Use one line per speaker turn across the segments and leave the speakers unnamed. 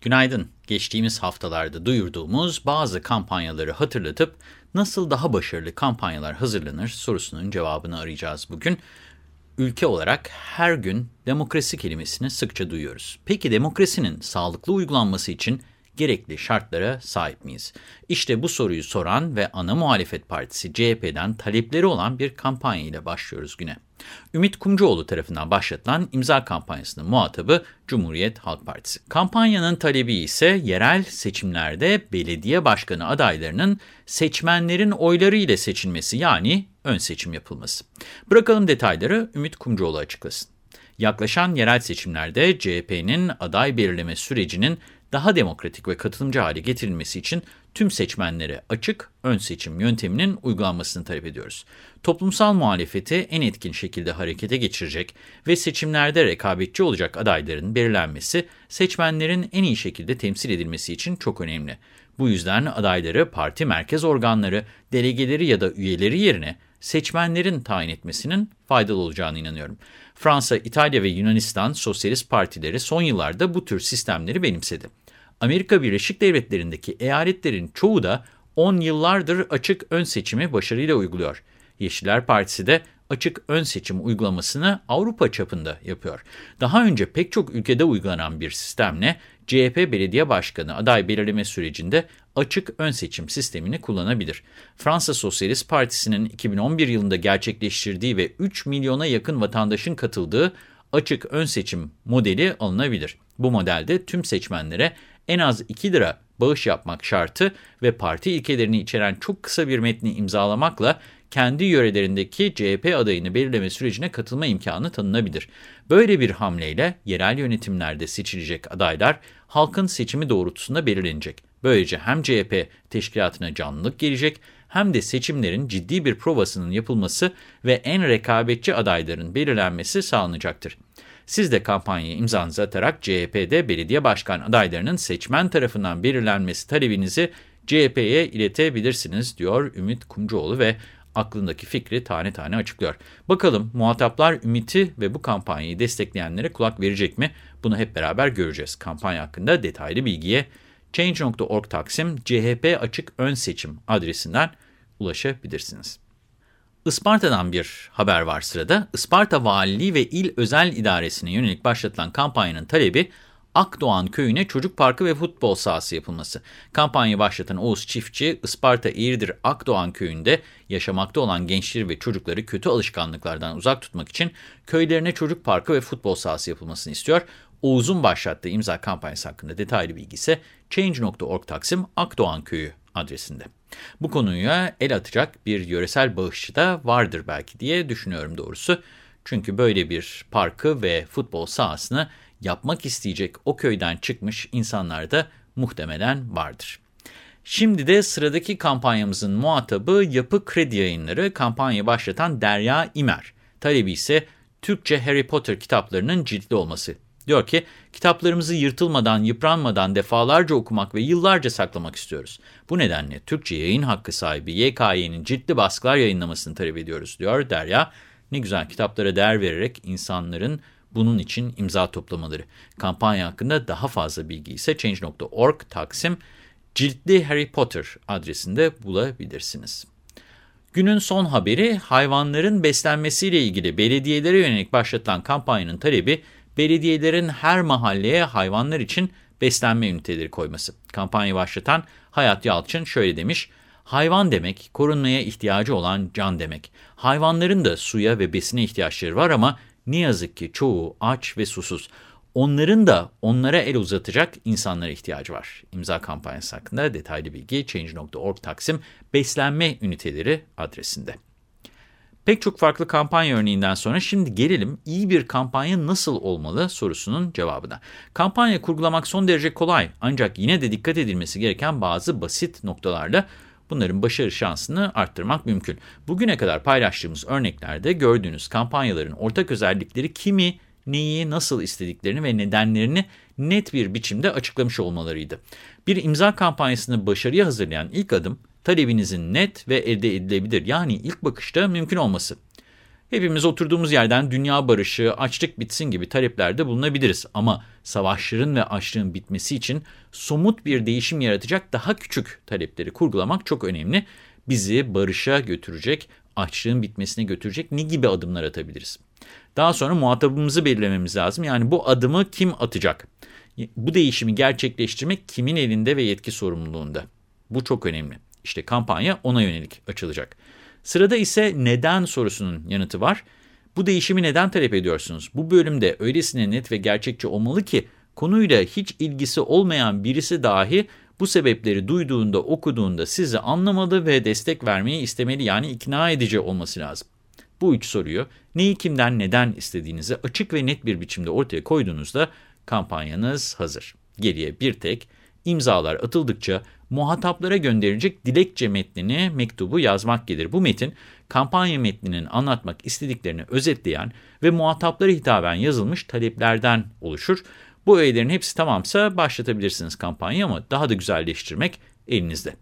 Günaydın. Geçtiğimiz haftalarda duyurduğumuz bazı kampanyaları hatırlatıp nasıl daha başarılı kampanyalar hazırlanır sorusunun cevabını arayacağız bugün. Ülke olarak her gün demokrasi kelimesini sıkça duyuyoruz. Peki demokrasinin sağlıklı uygulanması için gerekli şartlara sahip miyiz? İşte bu soruyu soran ve ana muhalefet partisi CHP'den talepleri olan bir kampanya ile başlıyoruz güne. Ümit Kumcuoğlu tarafından başlatılan imza kampanyasının muhatabı Cumhuriyet Halk Partisi. Kampanyanın talebi ise yerel seçimlerde belediye başkanı adaylarının seçmenlerin oyları ile seçilmesi yani ön seçim yapılması. Bırakalım detayları Ümit Kumcuoğlu açıklasın. Yaklaşan yerel seçimlerde CHP'nin aday belirleme sürecinin daha demokratik ve katılımcı hale getirilmesi için tüm seçmenlere açık ön seçim yönteminin uygulanmasını talep ediyoruz. Toplumsal muhalefeti en etkin şekilde harekete geçirecek ve seçimlerde rekabetçi olacak adayların belirlenmesi seçmenlerin en iyi şekilde temsil edilmesi için çok önemli. Bu yüzden adayları parti merkez organları, delegeleri ya da üyeleri yerine seçmenlerin tayin etmesinin faydalı olacağını inanıyorum. Fransa, İtalya ve Yunanistan sosyalist partileri son yıllarda bu tür sistemleri benimsedi. Amerika Birleşik Devletleri'ndeki eyaletlerin çoğu da 10 yıllardır açık ön seçimi başarıyla uyguluyor. Yeşiller Partisi de açık ön seçim uygulamasını Avrupa çapında yapıyor. Daha önce pek çok ülkede uygulanan bir sistemle CHP belediye başkanı aday belirleme sürecinde açık ön seçim sistemini kullanabilir. Fransa Sosyalist Partisi'nin 2011 yılında gerçekleştirdiği ve 3 milyona yakın vatandaşın katıldığı açık ön seçim modeli alınabilir. Bu modelde tüm seçmenlere en az 2 lira bağış yapmak şartı ve parti ilkelerini içeren çok kısa bir metni imzalamakla kendi yörelerindeki CHP adayını belirleme sürecine katılma imkanı tanınabilir. Böyle bir hamleyle yerel yönetimlerde seçilecek adaylar halkın seçimi doğrultusunda belirlenecek. Böylece hem CHP teşkilatına canlılık gelecek hem de seçimlerin ciddi bir provasının yapılması ve en rekabetçi adayların belirlenmesi sağlanacaktır. Siz de kampanyaya imzanızı atarak CHP'de belediye başkan adaylarının seçmen tarafından belirlenmesi talebinizi CHP'ye iletebilirsiniz diyor Ümit Kumcuoğlu ve aklındaki fikri tane tane açıklıyor. Bakalım muhataplar Ümit'i ve bu kampanyayı destekleyenlere kulak verecek mi? Bunu hep beraber göreceğiz. Kampanya hakkında detaylı bilgiye Change.org Taksim CHP Açık Ön Seçim adresinden ulaşabilirsiniz. Isparta'dan bir haber var sırada. Isparta Valiliği ve İl Özel İdaresi'ne yönelik başlatılan kampanyanın talebi Akdoğan köyüne çocuk parkı ve futbol sahası yapılması. Kampanyayı başlatan Oğuz Çiftçi, Isparta İğirdir Akdoğan köyünde yaşamakta olan gençleri ve çocukları kötü alışkanlıklardan uzak tutmak için köylerine çocuk parkı ve futbol sahası yapılmasını istiyor. Oğuz'un başlattığı imza kampanyası hakkında detaylı bilgi ise Change.org Taksim Akdoğan Köyü adresinde. Bu konuya el atacak bir yöresel bağışçı da vardır belki diye düşünüyorum doğrusu. Çünkü böyle bir parkı ve futbol sahasını yapmak isteyecek o köyden çıkmış insanlar da muhtemelen vardır. Şimdi de sıradaki kampanyamızın muhatabı Yapı Kredi Yayınları kampanya başlatan Derya İmer. Talebi ise Türkçe Harry Potter kitaplarının ciltli olması. Diyor ki, kitaplarımızı yırtılmadan, yıpranmadan defalarca okumak ve yıllarca saklamak istiyoruz. Bu nedenle Türkçe yayın hakkı sahibi YKY'nin ciltli baskılar yayınlamasını talep ediyoruz, diyor Derya. Ne güzel kitaplara değer vererek insanların bunun için imza toplamaları. Kampanya hakkında daha fazla bilgi ise Change.org Taksim Ciltli Harry Potter adresinde bulabilirsiniz. Günün son haberi hayvanların beslenmesiyle ilgili belediyelere yönelik başlatılan kampanyanın talebi belediyelerin her mahalleye hayvanlar için beslenme üniteleri koyması. Kampanyayı başlatan Hayat Yalçın şöyle demiş, hayvan demek korunmaya ihtiyacı olan can demek. Hayvanların da suya ve besine ihtiyaçları var ama ne yazık ki çoğu aç ve susuz. Onların da onlara el uzatacak insanlara ihtiyacı var. İmza kampanyası hakkında detaylı bilgi Change.org Taksim Beslenme Üniteleri adresinde. Pek çok farklı kampanya örneğinden sonra şimdi gelelim iyi bir kampanya nasıl olmalı sorusunun cevabına. Kampanya kurgulamak son derece kolay ancak yine de dikkat edilmesi gereken bazı basit noktalarla bunların başarı şansını arttırmak mümkün. Bugüne kadar paylaştığımız örneklerde gördüğünüz kampanyaların ortak özellikleri kimi, neyi, nasıl istediklerini ve nedenlerini net bir biçimde açıklamış olmalarıydı. Bir imza kampanyasını başarıya hazırlayan ilk adım, talebinizin net ve elde edilebilir yani ilk bakışta mümkün olması. Hepimiz oturduğumuz yerden dünya barışı, açlık bitsin gibi taleplerde bulunabiliriz. Ama savaşların ve açlığın bitmesi için somut bir değişim yaratacak daha küçük talepleri kurgulamak çok önemli. Bizi barışa götürecek, açlığın bitmesine götürecek ne gibi adımlar atabiliriz? Daha sonra muhatabımızı belirlememiz lazım. Yani bu adımı kim atacak? Bu değişimi gerçekleştirmek kimin elinde ve yetki sorumluluğunda? Bu çok önemli. İşte kampanya ona yönelik açılacak. Sırada ise neden sorusunun yanıtı var. Bu değişimi neden talep ediyorsunuz? Bu bölümde öylesine net ve gerçekçi olmalı ki konuyla hiç ilgisi olmayan birisi dahi bu sebepleri duyduğunda, okuduğunda sizi anlamalı ve destek vermeyi istemeli yani ikna edici olması lazım. Bu üç soruyu neyi kimden neden istediğinizi açık ve net bir biçimde ortaya koyduğunuzda kampanyanız hazır. Geriye bir tek imzalar atıldıkça muhataplara gönderilecek dilekçe metnini, mektubu yazmak gelir. Bu metin kampanya metninin anlatmak istediklerini özetleyen ve muhataplara hitaben yazılmış taleplerden oluşur. Bu öğelerin hepsi tamamsa başlatabilirsiniz kampanyayı ama daha da güzelleştirmek elinizde.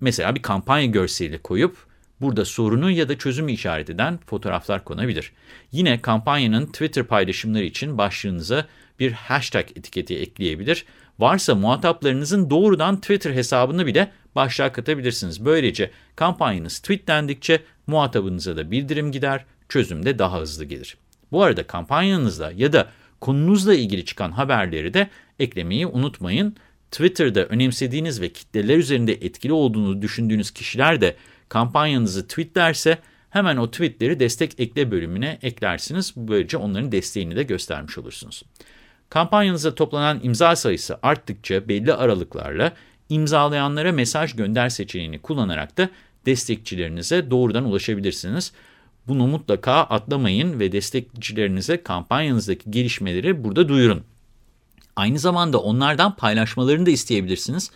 Mesela bir kampanya görseli koyup burada sorunu ya da çözümü işaret eden fotoğraflar konabilir. Yine kampanyanın Twitter paylaşımları için başlığınıza bir hashtag etiketi ekleyebilir. Varsa muhataplarınızın doğrudan Twitter hesabını bile başlığa katabilirsiniz. Böylece kampanyanız tweetlendikçe muhatabınıza da bildirim gider, çözüm de daha hızlı gelir. Bu arada kampanyanızla ya da konunuzla ilgili çıkan haberleri de eklemeyi unutmayın. Twitter'da önemsediğiniz ve kitleler üzerinde etkili olduğunu düşündüğünüz kişiler de kampanyanızı tweetlerse hemen o tweetleri destek ekle bölümüne eklersiniz. Böylece onların desteğini de göstermiş olursunuz. Kampanyanıza toplanan imza sayısı arttıkça belli aralıklarla imzalayanlara mesaj gönder seçeneğini kullanarak da destekçilerinize doğrudan ulaşabilirsiniz. Bunu mutlaka atlamayın ve destekçilerinize kampanyanızdaki gelişmeleri burada duyurun. Aynı zamanda onlardan paylaşmalarını da isteyebilirsiniz.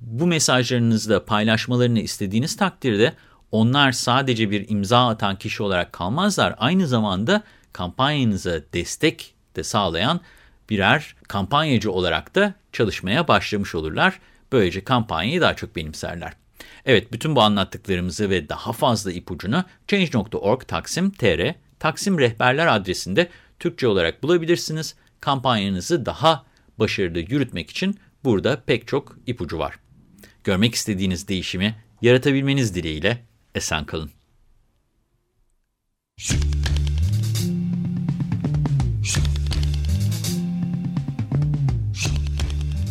Bu mesajlarınızda paylaşmalarını istediğiniz takdirde onlar sadece bir imza atan kişi olarak kalmazlar. Aynı zamanda kampanyanıza destek de sağlayan birer kampanyacı olarak da çalışmaya başlamış olurlar. Böylece kampanyayı daha çok benimserler. Evet, bütün bu anlattıklarımızı ve daha fazla ipucunu Change.org Taksim TR Taksim Rehberler adresinde Türkçe olarak bulabilirsiniz. Kampanyanızı daha başarılı yürütmek için burada pek çok ipucu var. Görmek istediğiniz değişimi yaratabilmeniz dileğiyle esen kalın.